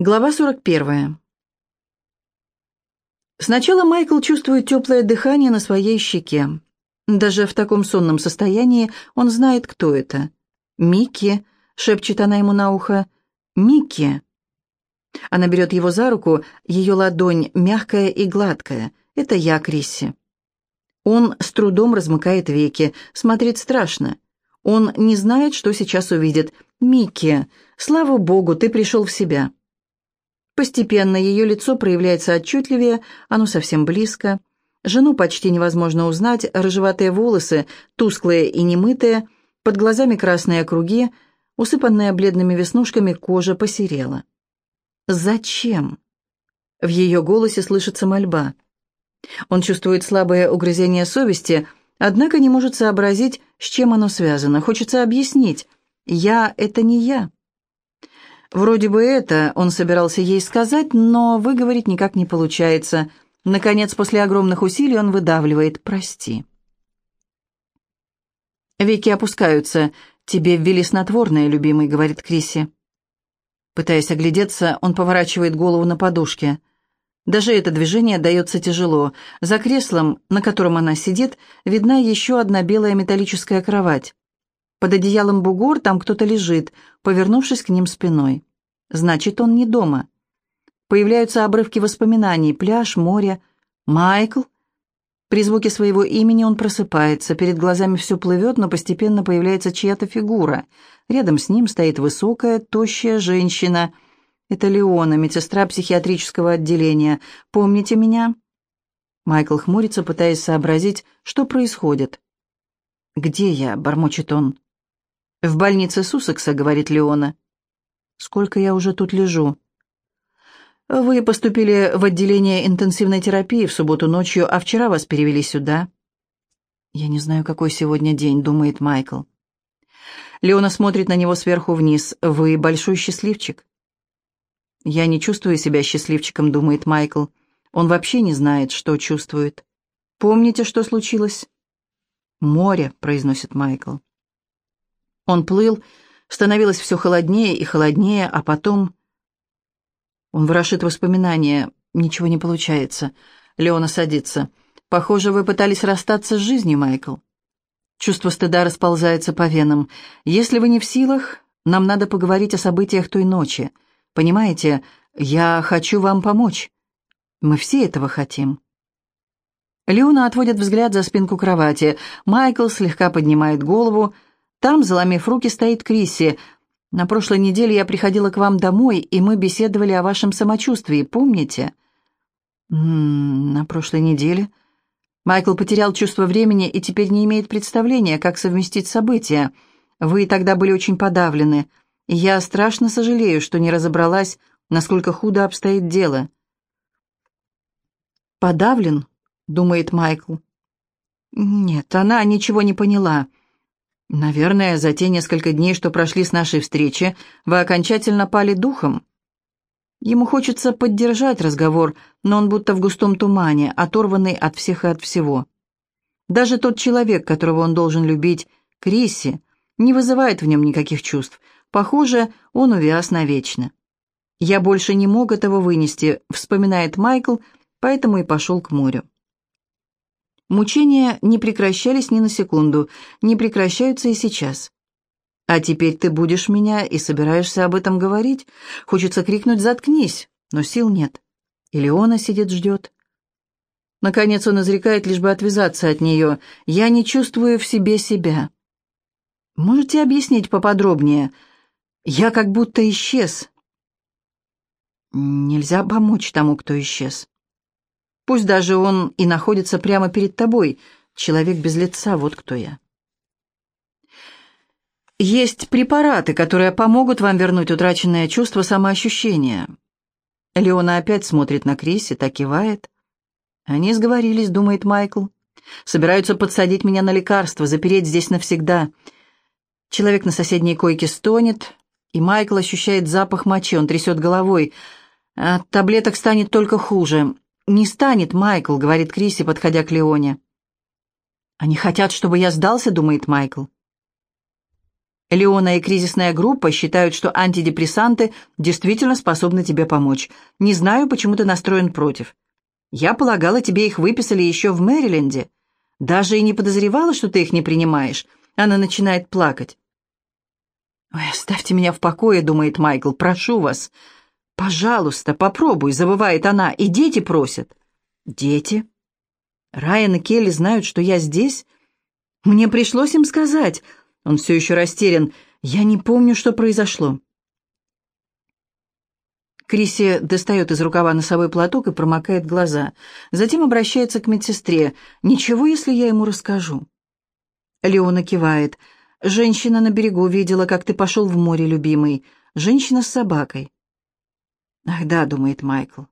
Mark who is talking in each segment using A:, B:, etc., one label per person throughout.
A: Глава 41. Сначала Майкл чувствует теплое дыхание на своей щеке. Даже в таком сонном состоянии он знает, кто это. «Микки», — шепчет она ему на ухо, — «Микки». Она берет его за руку, ее ладонь мягкая и гладкая. Это я, Крисси. Он с трудом размыкает веки, смотрит страшно. Он не знает, что сейчас увидит. «Микки, слава богу, ты пришел в себя». Постепенно ее лицо проявляется отчетливее, оно совсем близко. Жену почти невозможно узнать, рыжеватые волосы, тусклые и немытые, под глазами красные круги, усыпанная бледными веснушками кожа посерела. «Зачем?» В ее голосе слышится мольба. Он чувствует слабое угрызение совести, однако не может сообразить, с чем оно связано. Хочется объяснить. «Я — это не я». Вроде бы это он собирался ей сказать, но выговорить никак не получается. Наконец, после огромных усилий он выдавливает «прости». Веки опускаются. «Тебе ввели снотворное, любимый», — говорит Криси. Пытаясь оглядеться, он поворачивает голову на подушке. Даже это движение дается тяжело. За креслом, на котором она сидит, видна еще одна белая металлическая кровать. Под одеялом бугор там кто-то лежит, повернувшись к ним спиной. Значит, он не дома. Появляются обрывки воспоминаний. Пляж, море. Майкл. При звуке своего имени он просыпается. Перед глазами все плывет, но постепенно появляется чья-то фигура. Рядом с ним стоит высокая, тощая женщина. Это Леона, медсестра психиатрического отделения. Помните меня? Майкл хмурится, пытаясь сообразить, что происходит. «Где я?» — бормочет он. «В больнице Сусекса», — говорит Леона. «Сколько я уже тут лежу?» «Вы поступили в отделение интенсивной терапии в субботу ночью, а вчера вас перевели сюда». «Я не знаю, какой сегодня день», — думает Майкл. Леона смотрит на него сверху вниз. «Вы большой счастливчик». «Я не чувствую себя счастливчиком», — думает Майкл. «Он вообще не знает, что чувствует. Помните, что случилось?» «Море», — произносит Майкл. Он плыл, становилось все холоднее и холоднее, а потом... Он ворошит воспоминания. Ничего не получается. Леона садится. «Похоже, вы пытались расстаться с жизнью, Майкл». Чувство стыда расползается по венам. «Если вы не в силах, нам надо поговорить о событиях той ночи. Понимаете, я хочу вам помочь. Мы все этого хотим». Леона отводит взгляд за спинку кровати. Майкл слегка поднимает голову. Там, заломив руки, стоит Крисси. На прошлой неделе я приходила к вам домой, и мы беседовали о вашем самочувствии, помните? М -м, на прошлой неделе. Майкл потерял чувство времени и теперь не имеет представления, как совместить события. Вы тогда были очень подавлены. Я страшно сожалею, что не разобралась, насколько худо обстоит дело. «Подавлен?» — думает Майкл. «Нет, она ничего не поняла». Наверное, за те несколько дней, что прошли с нашей встречи, вы окончательно пали духом. Ему хочется поддержать разговор, но он будто в густом тумане, оторванный от всех и от всего. Даже тот человек, которого он должен любить, Крисси, не вызывает в нем никаких чувств. Похоже, он увяз навечно. «Я больше не мог этого вынести», — вспоминает Майкл, поэтому и пошел к морю. Мучения не прекращались ни на секунду, не прекращаются и сейчас. «А теперь ты будешь меня и собираешься об этом говорить?» Хочется крикнуть «Заткнись!», но сил нет. Или она сидит, ждет. Наконец он изрекает, лишь бы отвязаться от нее. «Я не чувствую в себе себя». «Можете объяснить поподробнее?» «Я как будто исчез». «Нельзя помочь тому, кто исчез». Пусть даже он и находится прямо перед тобой. Человек без лица, вот кто я. Есть препараты, которые помогут вам вернуть утраченное чувство самоощущения. Леона опять смотрит на Криси, так кивает. Они сговорились, думает Майкл. Собираются подсадить меня на лекарство, запереть здесь навсегда. Человек на соседней койке стонет, и Майкл ощущает запах мочи, он трясет головой. От таблеток станет только хуже. «Не станет, Майкл», — говорит Криси, подходя к Леоне. «Они хотят, чтобы я сдался», — думает Майкл. Леона и кризисная группа считают, что антидепрессанты действительно способны тебе помочь. Не знаю, почему ты настроен против. Я полагала, тебе их выписали еще в Мэриленде. Даже и не подозревала, что ты их не принимаешь. Она начинает плакать. «Ой, оставьте меня в покое», — думает Майкл, — «прошу вас». «Пожалуйста, попробуй», — забывает она, — «и дети просят». «Дети?» Райан и Келли знают, что я здесь? Мне пришлось им сказать. Он все еще растерян. Я не помню, что произошло. Криси достает из рукава носовой платок и промокает глаза. Затем обращается к медсестре. «Ничего, если я ему расскажу?» Леона кивает. «Женщина на берегу видела, как ты пошел в море, любимый. Женщина с собакой». «Ах да», — думает Майкл.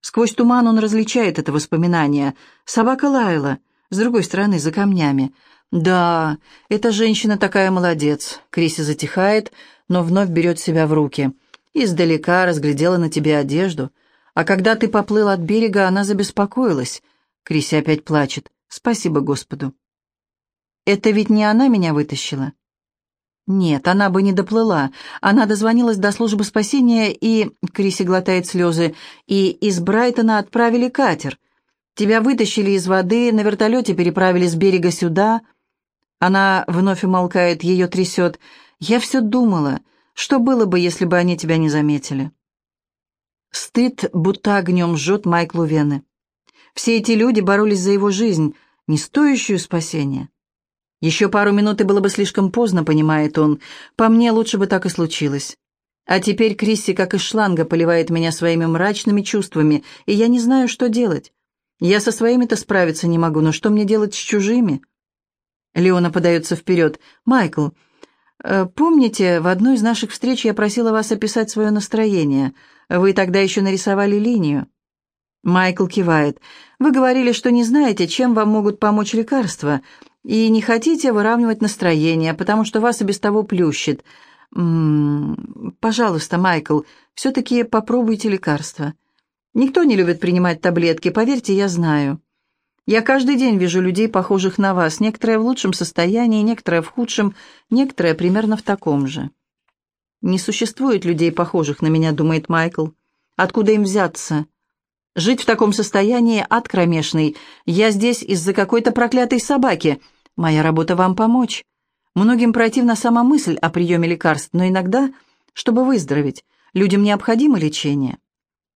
A: Сквозь туман он различает это воспоминание. Собака лаяла, с другой стороны, за камнями. «Да, эта женщина такая молодец». Криси затихает, но вновь берет себя в руки. Издалека разглядела на тебе одежду. А когда ты поплыл от берега, она забеспокоилась. Криси опять плачет. «Спасибо Господу». «Это ведь не она меня вытащила?» Нет, она бы не доплыла. Она дозвонилась до службы спасения и... Криси глотает слезы. И из Брайтона отправили катер. Тебя вытащили из воды, на вертолете переправили с берега сюда. Она вновь умолкает, ее трясет. Я все думала, что было бы, если бы они тебя не заметили. Стыд будто огнем жжет Майклу вены. Все эти люди боролись за его жизнь, не стоящую спасения. Еще пару минут и было бы слишком поздно, понимает он. По мне лучше бы так и случилось. А теперь Крисси, как из шланга, поливает меня своими мрачными чувствами, и я не знаю, что делать. Я со своими-то справиться не могу, но что мне делать с чужими? Леона подается вперед. «Майкл, э, помните, в одной из наших встреч я просила вас описать свое настроение. Вы тогда еще нарисовали линию». Майкл кивает. «Вы говорили, что не знаете, чем вам могут помочь лекарства и не хотите выравнивать настроение, потому что вас и без того плющит. М -м -м, пожалуйста, Майкл, все-таки попробуйте лекарства. Никто не любит принимать таблетки, поверьте, я знаю. Я каждый день вижу людей, похожих на вас, некоторые в лучшем состоянии, некоторые в худшем, некоторые примерно в таком же. Не существует людей, похожих на меня, думает Майкл. Откуда им взяться? Жить в таком состоянии ад кромешный. Я здесь из-за какой-то проклятой собаки — Моя работа вам помочь. Многим противна сама мысль о приеме лекарств, но иногда, чтобы выздороветь, людям необходимо лечение.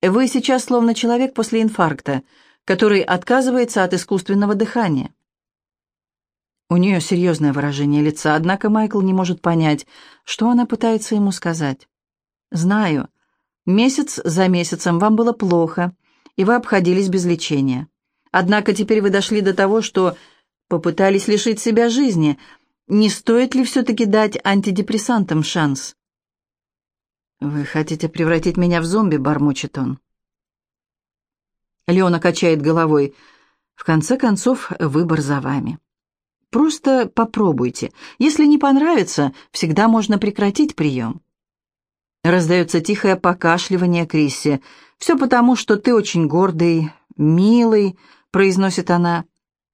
A: Вы сейчас словно человек после инфаркта, который отказывается от искусственного дыхания. У нее серьезное выражение лица, однако Майкл не может понять, что она пытается ему сказать. «Знаю. Месяц за месяцем вам было плохо, и вы обходились без лечения. Однако теперь вы дошли до того, что попытались лишить себя жизни. Не стоит ли все-таки дать антидепрессантам шанс? «Вы хотите превратить меня в зомби?» — бормочет он. Леона качает головой. «В конце концов, выбор за вами. Просто попробуйте. Если не понравится, всегда можно прекратить прием». Раздается тихое покашливание Крисси. «Все потому, что ты очень гордый, милый», — произносит она.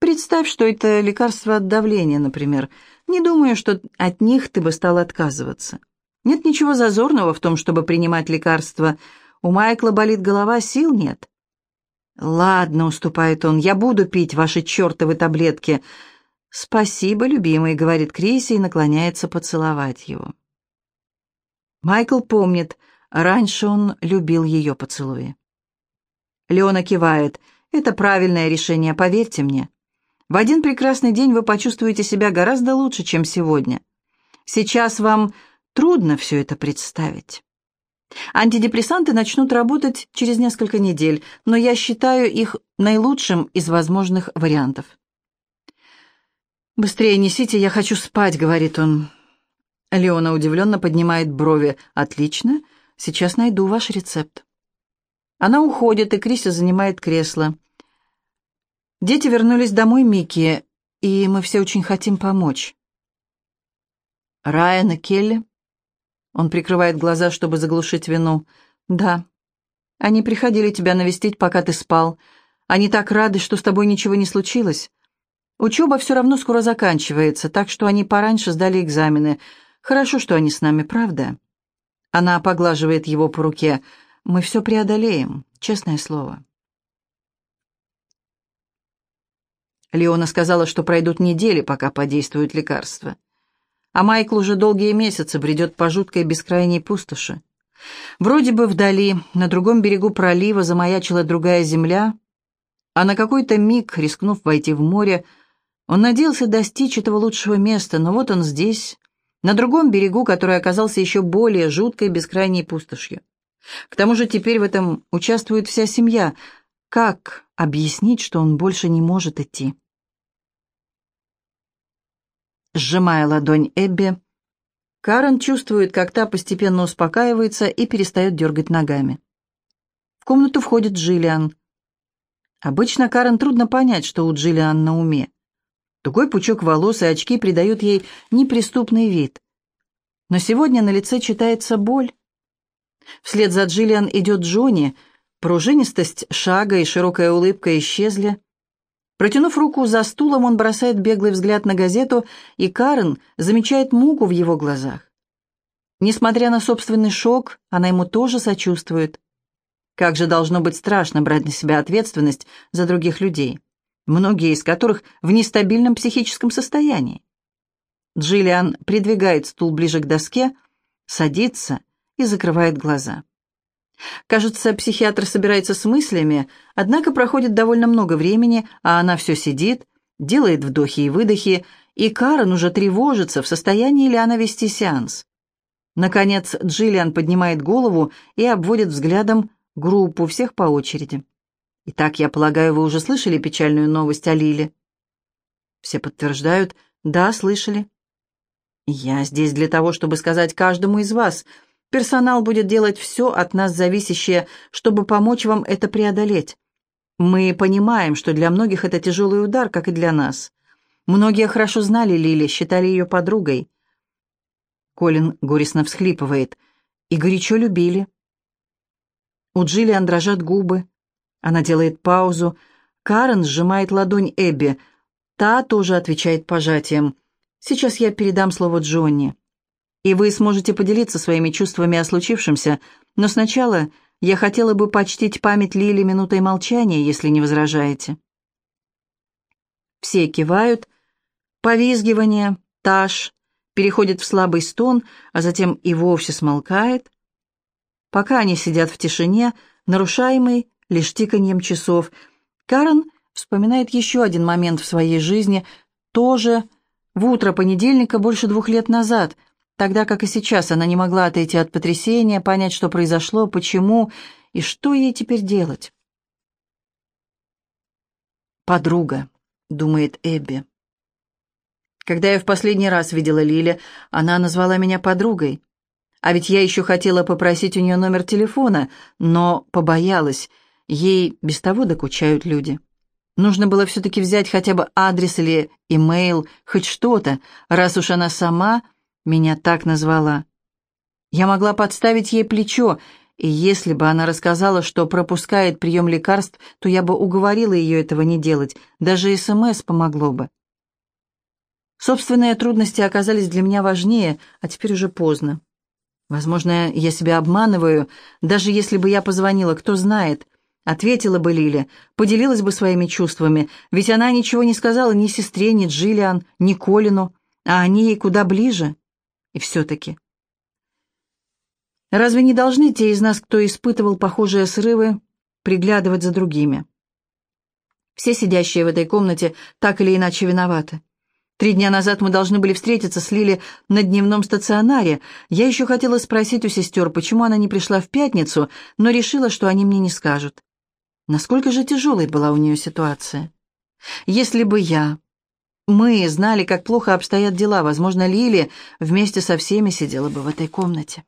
A: Представь, что это лекарство от давления, например. Не думаю, что от них ты бы стал отказываться. Нет ничего зазорного в том, чтобы принимать лекарства. У Майкла болит голова, сил нет. «Ладно», — уступает он, — «я буду пить ваши чертовы таблетки». «Спасибо, любимый», — говорит Криси и наклоняется поцеловать его. Майкл помнит, раньше он любил ее поцелуи. Леона кивает. «Это правильное решение, поверьте мне. В один прекрасный день вы почувствуете себя гораздо лучше, чем сегодня. Сейчас вам трудно все это представить. Антидепрессанты начнут работать через несколько недель, но я считаю их наилучшим из возможных вариантов. «Быстрее несите, я хочу спать», — говорит он. Леона удивленно поднимает брови. «Отлично, сейчас найду ваш рецепт». Она уходит, и Криси занимает кресло. Дети вернулись домой Микки, и мы все очень хотим помочь. Райан и Келли? Он прикрывает глаза, чтобы заглушить вину. Да. Они приходили тебя навестить, пока ты спал. Они так рады, что с тобой ничего не случилось. Учеба все равно скоро заканчивается, так что они пораньше сдали экзамены. Хорошо, что они с нами, правда?» Она поглаживает его по руке. «Мы все преодолеем, честное слово». Леона сказала, что пройдут недели, пока подействуют лекарства. А Майкл уже долгие месяцы бредет по жуткой бескрайней пустоши. Вроде бы вдали, на другом берегу пролива замаячила другая земля, а на какой-то миг, рискнув войти в море, он надеялся достичь этого лучшего места, но вот он здесь, на другом берегу, который оказался еще более жуткой бескрайней пустошью. К тому же теперь в этом участвует вся семья. Как объяснить, что он больше не может идти? Сжимая ладонь Эбби, Карен чувствует, как та постепенно успокаивается и перестает дергать ногами. В комнату входит Джиллиан. Обычно Карен трудно понять, что у Джиллиан на уме. Тугой пучок волос и очки придают ей неприступный вид. Но сегодня на лице читается боль. Вслед за Джиллиан идет Джонни. Пружинистость шага и широкая улыбка исчезли. Протянув руку за стулом, он бросает беглый взгляд на газету, и Карен замечает муку в его глазах. Несмотря на собственный шок, она ему тоже сочувствует. Как же должно быть страшно брать на себя ответственность за других людей, многие из которых в нестабильном психическом состоянии. Джиллиан придвигает стул ближе к доске, садится и закрывает глаза. Кажется, психиатр собирается с мыслями, однако проходит довольно много времени, а она все сидит, делает вдохи и выдохи, и Карен уже тревожится, в состоянии ли она вести сеанс. Наконец Джиллиан поднимает голову и обводит взглядом группу всех по очереди. «Итак, я полагаю, вы уже слышали печальную новость о Лиле?» Все подтверждают, «Да, слышали». «Я здесь для того, чтобы сказать каждому из вас», Персонал будет делать все от нас зависящее, чтобы помочь вам это преодолеть. Мы понимаем, что для многих это тяжелый удар, как и для нас. Многие хорошо знали Лили, считали ее подругой. Колин горестно всхлипывает. И горячо любили. У Джиллиан дрожат губы. Она делает паузу. Карен сжимает ладонь Эбби. Та тоже отвечает пожатием. «Сейчас я передам слово Джонни» и вы сможете поделиться своими чувствами о случившемся, но сначала я хотела бы почтить память Лили минутой молчания, если не возражаете». Все кивают, повизгивание, таж, переходит в слабый стон, а затем и вовсе смолкает. Пока они сидят в тишине, нарушаемый лишь тиканьем часов, Карен вспоминает еще один момент в своей жизни, тоже в утро понедельника больше двух лет назад — Тогда, как и сейчас, она не могла отойти от потрясения, понять, что произошло, почему и что ей теперь делать. «Подруга», — думает Эбби. Когда я в последний раз видела Лили, она назвала меня подругой. А ведь я еще хотела попросить у нее номер телефона, но побоялась. Ей без того докучают люди. Нужно было все-таки взять хотя бы адрес или имейл, хоть что-то, раз уж она сама меня так назвала. Я могла подставить ей плечо, и если бы она рассказала, что пропускает прием лекарств, то я бы уговорила ее этого не делать, даже СМС помогло бы. Собственные трудности оказались для меня важнее, а теперь уже поздно. Возможно, я себя обманываю, даже если бы я позвонила, кто знает. Ответила бы Лиля, поделилась бы своими чувствами, ведь она ничего не сказала ни сестре, ни Джиллиан, ни Колину, а они ей куда ближе. И все-таки. Разве не должны те из нас, кто испытывал похожие срывы, приглядывать за другими? Все сидящие в этой комнате так или иначе виноваты. Три дня назад мы должны были встретиться с Лили на дневном стационаре. Я еще хотела спросить у сестер, почему она не пришла в пятницу, но решила, что они мне не скажут. Насколько же тяжелой была у нее ситуация? Если бы я мы знали, как плохо обстоят дела. Возможно, Лили вместе со всеми сидела бы в этой комнате.